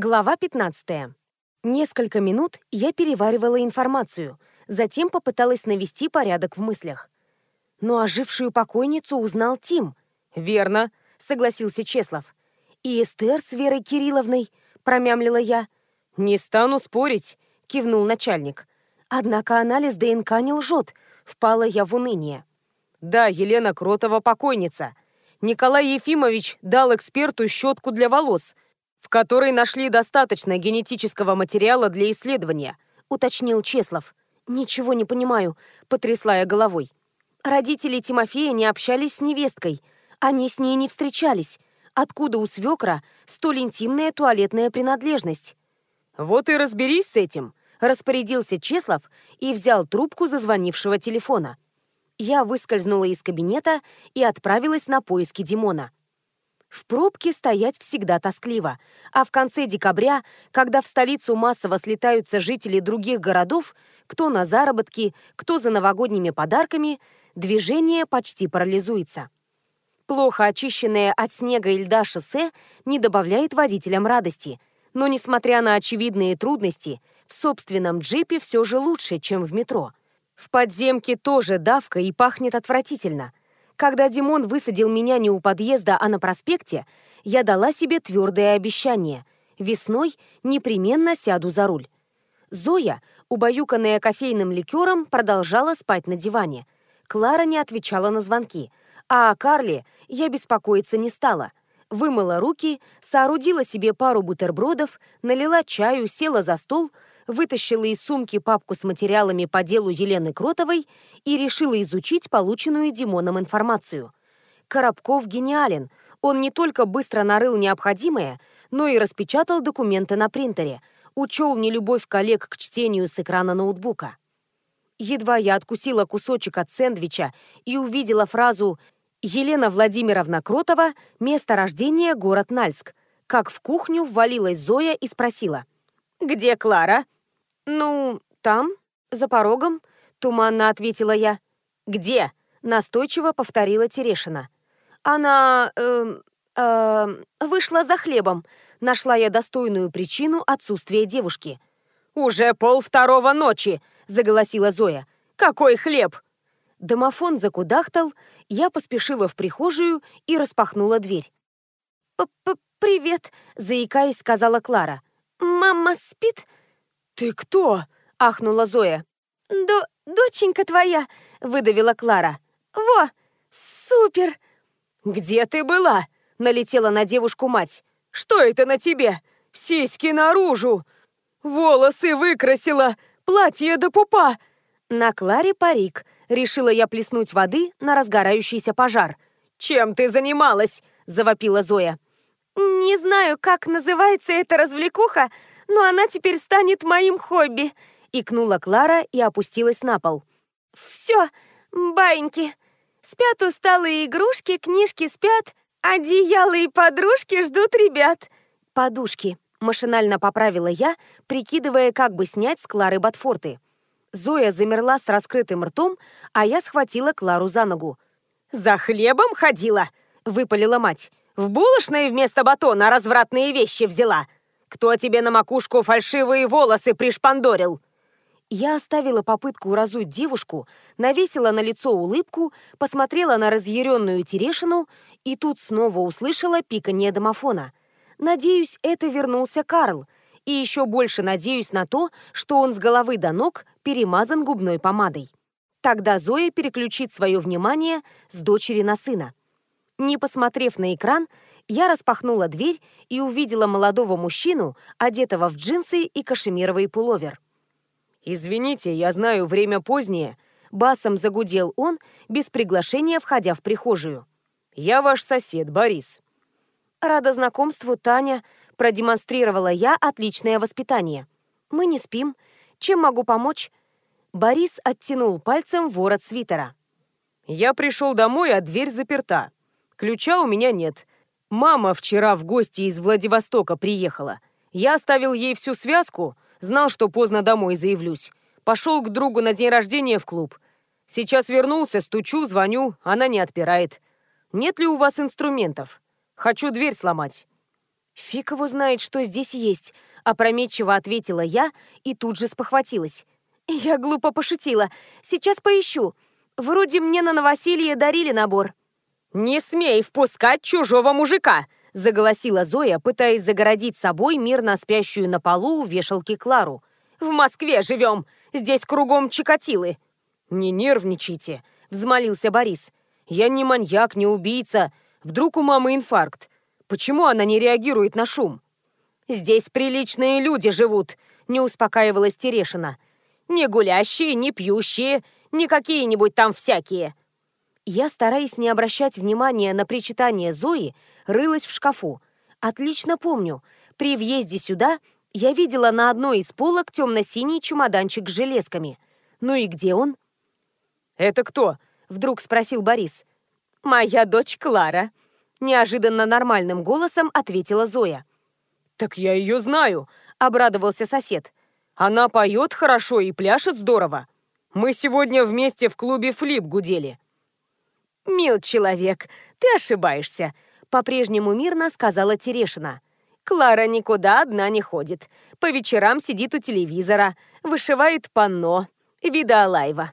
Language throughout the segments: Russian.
Глава 15. Несколько минут я переваривала информацию, затем попыталась навести порядок в мыслях. Но ожившую покойницу узнал Тим. «Верно», — согласился Чеслов. «И Эстер с Верой Кирилловной», — промямлила я. «Не стану спорить», — кивнул начальник. «Однако анализ ДНК не лжет», — впала я в уныние. «Да, Елена Кротова покойница. Николай Ефимович дал эксперту щетку для волос — в которой нашли достаточно генетического материала для исследования», — уточнил Чеслов. «Ничего не понимаю», — потрясла я головой. «Родители Тимофея не общались с невесткой. Они с ней не встречались. Откуда у свекра столь интимная туалетная принадлежность?» «Вот и разберись с этим», — распорядился Чеслов и взял трубку зазвонившего телефона. Я выскользнула из кабинета и отправилась на поиски Димона. В пробке стоять всегда тоскливо, а в конце декабря, когда в столицу массово слетаются жители других городов, кто на заработки, кто за новогодними подарками, движение почти парализуется. Плохо очищенное от снега и льда шоссе не добавляет водителям радости, но, несмотря на очевидные трудности, в собственном джипе все же лучше, чем в метро. В подземке тоже давка и пахнет отвратительно – когда Димон высадил меня не у подъезда, а на проспекте, я дала себе твердое обещание. Весной непременно сяду за руль. Зоя, убаюканная кофейным ликером, продолжала спать на диване. Клара не отвечала на звонки. А о Карле я беспокоиться не стала. Вымыла руки, соорудила себе пару бутербродов, налила чаю, села за стол — вытащила из сумки папку с материалами по делу Елены Кротовой и решила изучить полученную Димоном информацию. Коробков гениален. Он не только быстро нарыл необходимое, но и распечатал документы на принтере, учел нелюбовь коллег к чтению с экрана ноутбука. Едва я откусила кусочек от сэндвича и увидела фразу «Елена Владимировна Кротова, место рождения город Нальск», как в кухню ввалилась Зоя и спросила «Где Клара?» «Ну, там, за порогом», — туманно ответила я. «Где?» — настойчиво повторила Терешина. «Она... Э, э, вышла за хлебом», — нашла я достойную причину отсутствия девушки. «Уже пол второго ночи», — заголосила Зоя. «Какой хлеб?» Домофон закудахтал, я поспешила в прихожую и распахнула дверь. П -п «Привет», — заикаясь, сказала Клара. «Мама спит?» «Ты кто?» — ахнула Зоя. «До... доченька твоя!» — выдавила Клара. «Во! Супер!» «Где ты была?» — налетела на девушку мать. «Что это на тебе? Сиськи наружу! Волосы выкрасила! Платье до пупа!» На Кларе парик. Решила я плеснуть воды на разгорающийся пожар. «Чем ты занималась?» — завопила Зоя. «Не знаю, как называется эта развлекуха, но она теперь станет моим хобби!» Икнула Клара и опустилась на пол. «Все, баиньки. Спят усталые игрушки, книжки спят, одеяла и подружки ждут ребят». «Подушки», — машинально поправила я, прикидывая, как бы снять с Клары ботфорты. Зоя замерла с раскрытым ртом, а я схватила Клару за ногу. «За хлебом ходила?» — выпалила мать. «В булочной вместо батона развратные вещи взяла. Кто тебе на макушку фальшивые волосы пришпандорил?» Я оставила попытку разуть девушку, навесила на лицо улыбку, посмотрела на разъяренную Терешину и тут снова услышала пиканье домофона. Надеюсь, это вернулся Карл, и еще больше надеюсь на то, что он с головы до ног перемазан губной помадой. Тогда Зоя переключит свое внимание с дочери на сына. Не посмотрев на экран, я распахнула дверь и увидела молодого мужчину, одетого в джинсы и кашемировый пуловер. «Извините, я знаю, время позднее», — басом загудел он, без приглашения входя в прихожую. «Я ваш сосед, Борис». «Рада знакомству, Таня», — продемонстрировала я отличное воспитание. «Мы не спим. Чем могу помочь?» Борис оттянул пальцем ворот свитера. «Я пришел домой, а дверь заперта. Ключа у меня нет. Мама вчера в гости из Владивостока приехала. Я оставил ей всю связку, знал, что поздно домой заявлюсь. Пошел к другу на день рождения в клуб. Сейчас вернулся, стучу, звоню, она не отпирает. Нет ли у вас инструментов? Хочу дверь сломать. «Фиг его знает, что здесь есть», — опрометчиво ответила я и тут же спохватилась. «Я глупо пошутила. Сейчас поищу. Вроде мне на новоселье дарили набор». «Не смей впускать чужого мужика!» — заголосила Зоя, пытаясь загородить собой мирно спящую на полу у вешалки Клару. «В Москве живем! Здесь кругом чикатилы!» «Не нервничайте!» — взмолился Борис. «Я не маньяк, не убийца. Вдруг у мамы инфаркт. Почему она не реагирует на шум?» «Здесь приличные люди живут», — не успокаивалась Терешина. «Не гулящие, не пьющие, не какие-нибудь там всякие». Я, стараясь не обращать внимания на причитание Зои, рылась в шкафу. Отлично помню, при въезде сюда я видела на одной из полок темно-синий чемоданчик с железками. Ну и где он? «Это кто?» — вдруг спросил Борис. «Моя дочь Клара», — неожиданно нормальным голосом ответила Зоя. «Так я ее знаю», — обрадовался сосед. «Она поет хорошо и пляшет здорово. Мы сегодня вместе в клубе «Флип» гудели». «Мил человек, ты ошибаешься», — по-прежнему мирно сказала Терешина. «Клара никуда одна не ходит. По вечерам сидит у телевизора, вышивает панно, вида лайва».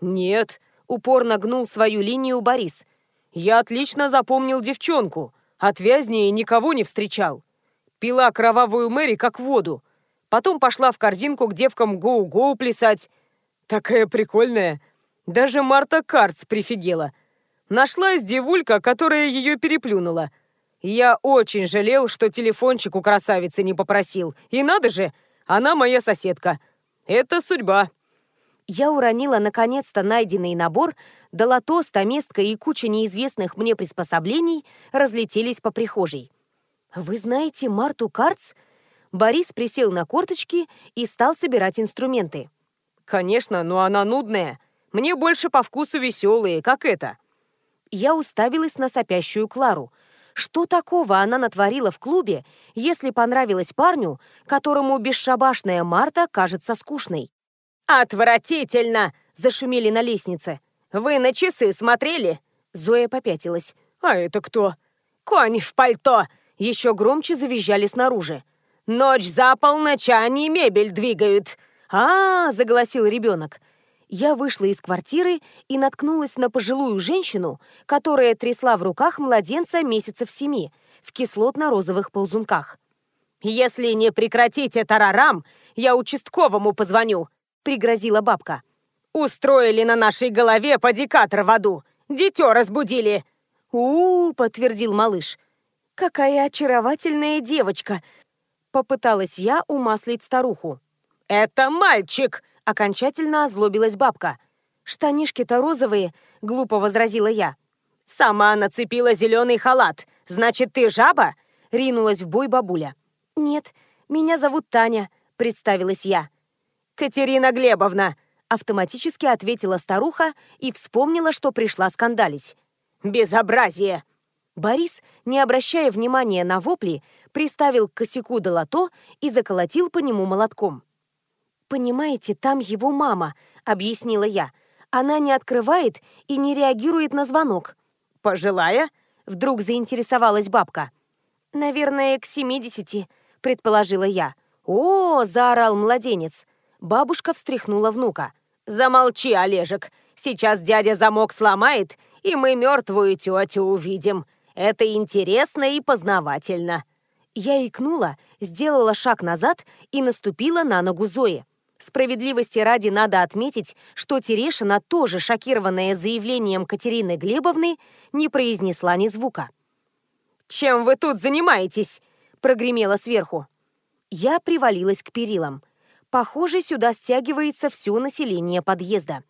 «Нет», — упорно гнул свою линию Борис. «Я отлично запомнил девчонку. Отвязнее никого не встречал. Пила кровавую Мэри как воду. Потом пошла в корзинку к девкам гоу-гоу плясать. Такая прикольная. Даже Марта Карц прифигела. Нашлась девулька, которая ее переплюнула. Я очень жалел, что телефончик у красавицы не попросил. И надо же, она моя соседка. Это судьба. Я уронила наконец-то найденный набор, да лото, стаместка и куча неизвестных мне приспособлений разлетелись по прихожей. «Вы знаете Марту Карц?» Борис присел на корточки и стал собирать инструменты. «Конечно, но она нудная. Мне больше по вкусу веселые, как это». Я уставилась на сопящую Клару. Что такого она натворила в клубе, если понравилась парню, которому бесшабашная Марта кажется скучной? «Отвратительно!» – зашумели на лестнице. «Вы на часы смотрели?» Зоя попятилась. «А это кто?» «Конь в пальто!» Еще громче завизжали снаружи. «Ночь за полночь, а они мебель двигают!» а, -а, -а заголосил ребенок. Я вышла из квартиры и наткнулась на пожилую женщину, которая трясла в руках младенца месяцев семи в кислотно-розовых ползунках. «Если не прекратите тарарам, я участковому позвоню!» — пригрозила бабка. «Устроили на нашей голове подикатор в аду! Дитё разбудили!» «У-у-у!» — подтвердил малыш. «Какая очаровательная девочка!» Попыталась я умаслить старуху. «Это мальчик!» — окончательно озлобилась бабка. «Штанишки-то розовые!» — глупо возразила я. «Сама нацепила зеленый халат. Значит, ты жаба?» — ринулась в бой бабуля. «Нет, меня зовут Таня», — представилась я. «Катерина Глебовна!» — автоматически ответила старуха и вспомнила, что пришла скандалить. «Безобразие!» Борис, не обращая внимания на вопли, приставил к косяку долото и заколотил по нему молотком. «Понимаете, там его мама», — объяснила я. «Она не открывает и не реагирует на звонок». «Пожилая?» — вдруг заинтересовалась бабка. «Наверное, к семидесяти», — предположила я. «О!» — заорал младенец. Бабушка встряхнула внука. «Замолчи, Олежек. Сейчас дядя замок сломает, и мы мертвую тетю увидим. Это интересно и познавательно». Я икнула, сделала шаг назад и наступила на ногу Зои. Справедливости ради надо отметить, что Терешина, тоже шокированная заявлением Катерины Глебовны, не произнесла ни звука. «Чем вы тут занимаетесь?» – прогремело сверху. Я привалилась к перилам. Похоже, сюда стягивается все население подъезда.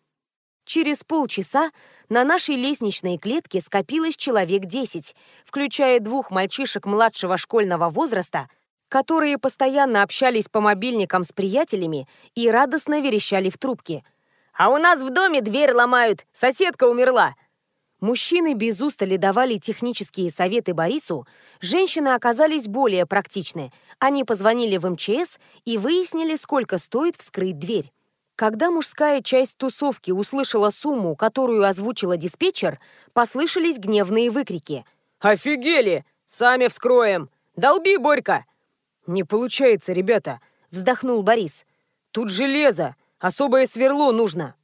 Через полчаса на нашей лестничной клетке скопилось человек 10, включая двух мальчишек младшего школьного возраста, которые постоянно общались по мобильникам с приятелями и радостно верещали в трубке. «А у нас в доме дверь ломают! Соседка умерла!» Мужчины без устали давали технические советы Борису, женщины оказались более практичны. Они позвонили в МЧС и выяснили, сколько стоит вскрыть дверь. Когда мужская часть тусовки услышала сумму, которую озвучила диспетчер, послышались гневные выкрики. «Офигели! Сами вскроем! «Долби, Борька!» «Не получается, ребята», — вздохнул Борис. «Тут железо, особое сверло нужно».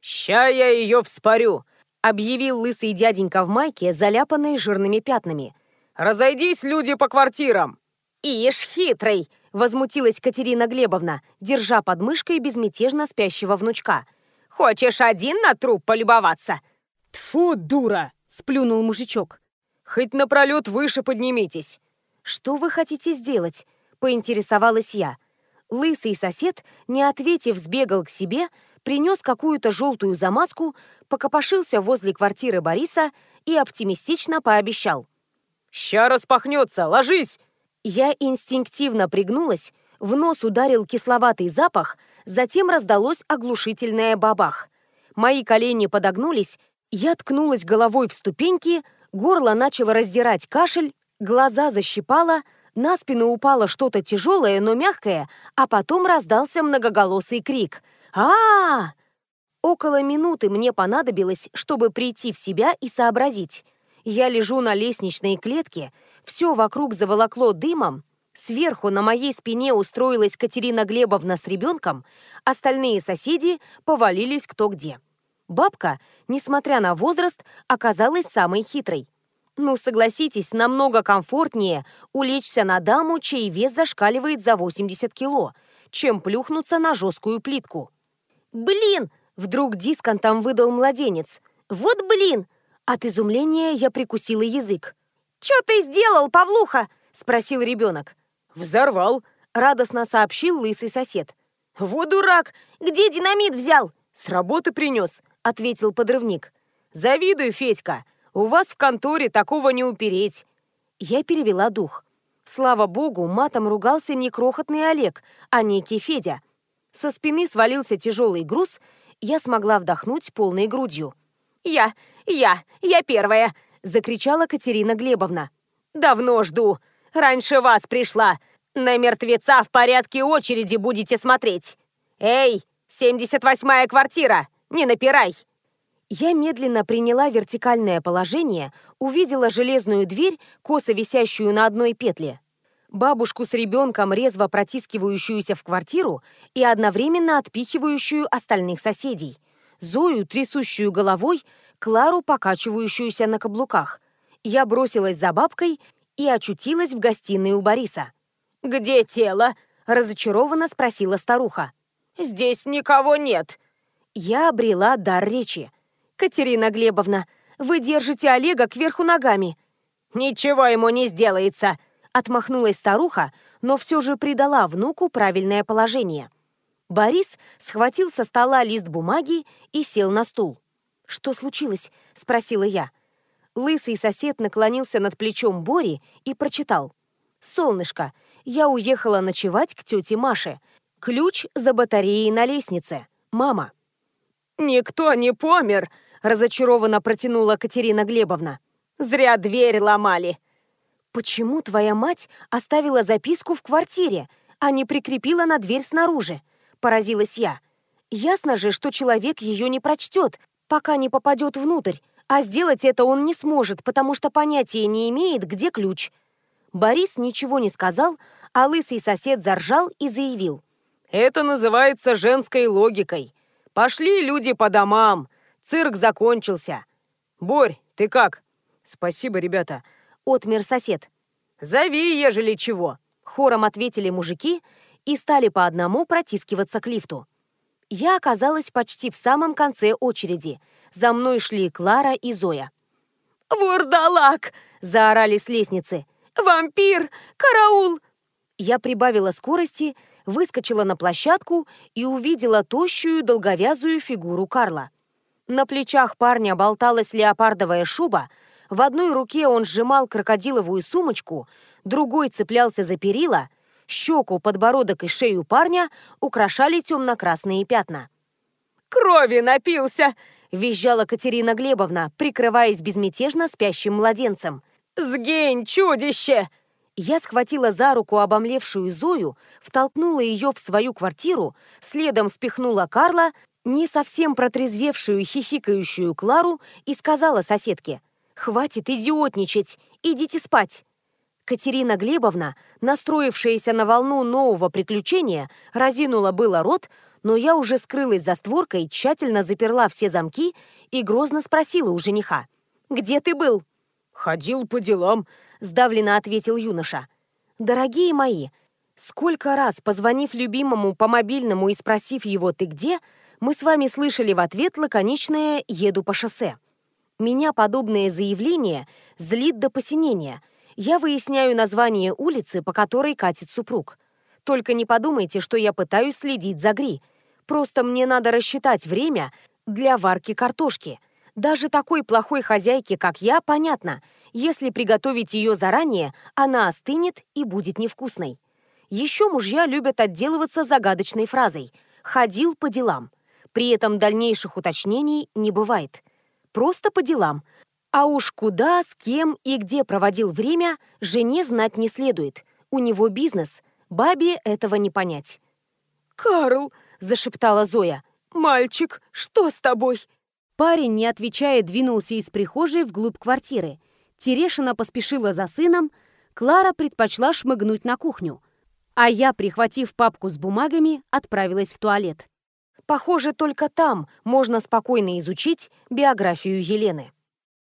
«Ща я ее вспорю», — объявил лысый дяденька в майке, заляпанной жирными пятнами. «Разойдись, люди, по квартирам!» «Ишь, хитрый!» — возмутилась Катерина Глебовна, держа под мышкой безмятежно спящего внучка. «Хочешь один на труп полюбоваться?» «Тьфу, дура!» — сплюнул мужичок. «Хоть напролет выше поднимитесь!» «Что вы хотите сделать?» — поинтересовалась я. Лысый сосед, не ответив, сбегал к себе, принес какую-то желтую замазку, покопошился возле квартиры Бориса и оптимистично пообещал. «Ща распахнется, ложись!» Я инстинктивно пригнулась, в нос ударил кисловатый запах, затем раздалось оглушительное бабах. Мои колени подогнулись, я ткнулась головой в ступеньки, горло начало раздирать кашель, глаза защипало, на спину упало что-то тяжелое, но мягкое, а потом раздался многоголосый крик. а, -а, Около минуты мне понадобилось, чтобы прийти в себя и сообразить. Я лежу на лестничной клетке, все вокруг заволокло дымом, сверху на моей спине устроилась Катерина Глебовна с ребенком, остальные соседи повалились кто где. Бабка, несмотря на возраст, оказалась самой хитрой. Ну, согласитесь, намного комфортнее улечься на даму, чей вес зашкаливает за 80 кило, чем плюхнуться на жесткую плитку. «Блин!» — вдруг дисконтом выдал младенец. «Вот блин!» От изумления я прикусила язык. «Чё ты сделал, Павлуха?» — спросил ребенок. «Взорвал», — радостно сообщил лысый сосед. «Вот дурак! Где динамит взял?» «С работы принес», — ответил подрывник. «Завидую, Федька. У вас в конторе такого не упереть. Я перевела дух. Слава богу, матом ругался не крохотный Олег, а некий Федя. Со спины свалился тяжелый груз, я смогла вдохнуть полной грудью. «Я, я, я первая!» — закричала Катерина Глебовна. «Давно жду. Раньше вас пришла. На мертвеца в порядке очереди будете смотреть. Эй, 78-я квартира, не напирай!» Я медленно приняла вертикальное положение, увидела железную дверь, косо висящую на одной петле, бабушку с ребенком, резво протискивающуюся в квартиру и одновременно отпихивающую остальных соседей, Зою, трясущую головой, Клару, покачивающуюся на каблуках. Я бросилась за бабкой и очутилась в гостиной у Бориса. «Где тело?» – разочарованно спросила старуха. «Здесь никого нет». Я обрела дар речи. «Катерина Глебовна, вы держите Олега кверху ногами». «Ничего ему не сделается», — отмахнулась старуха, но все же придала внуку правильное положение. Борис схватил со стола лист бумаги и сел на стул. «Что случилось?» — спросила я. Лысый сосед наклонился над плечом Бори и прочитал. «Солнышко, я уехала ночевать к тете Маше. Ключ за батареей на лестнице. Мама». «Никто не помер!» Разочарованно протянула Катерина Глебовна. «Зря дверь ломали!» «Почему твоя мать оставила записку в квартире, а не прикрепила на дверь снаружи?» – поразилась я. «Ясно же, что человек ее не прочтет, пока не попадет внутрь, а сделать это он не сможет, потому что понятия не имеет, где ключ». Борис ничего не сказал, а лысый сосед заржал и заявил. «Это называется женской логикой. Пошли люди по домам, Цирк закончился. Борь, ты как? Спасибо, ребята. Отмер сосед. Зови, ежели чего. Хором ответили мужики и стали по одному протискиваться к лифту. Я оказалась почти в самом конце очереди. За мной шли Клара и Зоя. «Вурдалак!» – заорали с лестницы. «Вампир! Караул!» Я прибавила скорости, выскочила на площадку и увидела тощую долговязую фигуру Карла. На плечах парня болталась леопардовая шуба, в одной руке он сжимал крокодиловую сумочку, другой цеплялся за перила, щеку, подбородок и шею парня украшали темно-красные пятна. «Крови напился!» – визжала Катерина Глебовна, прикрываясь безмятежно спящим младенцем. «Сгинь, чудище!» Я схватила за руку обомлевшую Зою, втолкнула ее в свою квартиру, следом впихнула Карла, не совсем протрезвевшую хихикающую Клару и сказала соседке «Хватит идиотничать, идите спать». Катерина Глебовна, настроившаяся на волну нового приключения, разинула было рот, но я уже скрылась за створкой, тщательно заперла все замки и грозно спросила у жениха. «Где ты был?» «Ходил по делам», — сдавленно ответил юноша. «Дорогие мои, сколько раз, позвонив любимому по мобильному и спросив его «ты где?», мы с вами слышали в ответ лаконичное «еду по шоссе». Меня подобное заявление злит до посинения — я выясняю название улицы, по которой катит супруг. Только не подумайте, что я пытаюсь следить за Гри. Просто мне надо рассчитать время для варки картошки. Даже такой плохой хозяйке, как я, понятно. Если приготовить ее заранее, она остынет и будет невкусной. Еще мужья любят отделываться загадочной фразой «ходил по делам». При этом дальнейших уточнений не бывает. Просто по делам – а уж куда, с кем и где проводил время, жене знать не следует. У него бизнес, бабе этого не понять. «Карл!» – зашептала Зоя. «Мальчик, что с тобой?» Парень, не отвечая, двинулся из прихожей вглубь квартиры. Терешина поспешила за сыном, Клара предпочла шмыгнуть на кухню. А я, прихватив папку с бумагами, отправилась в туалет. Похоже, только там можно спокойно изучить биографию Елены.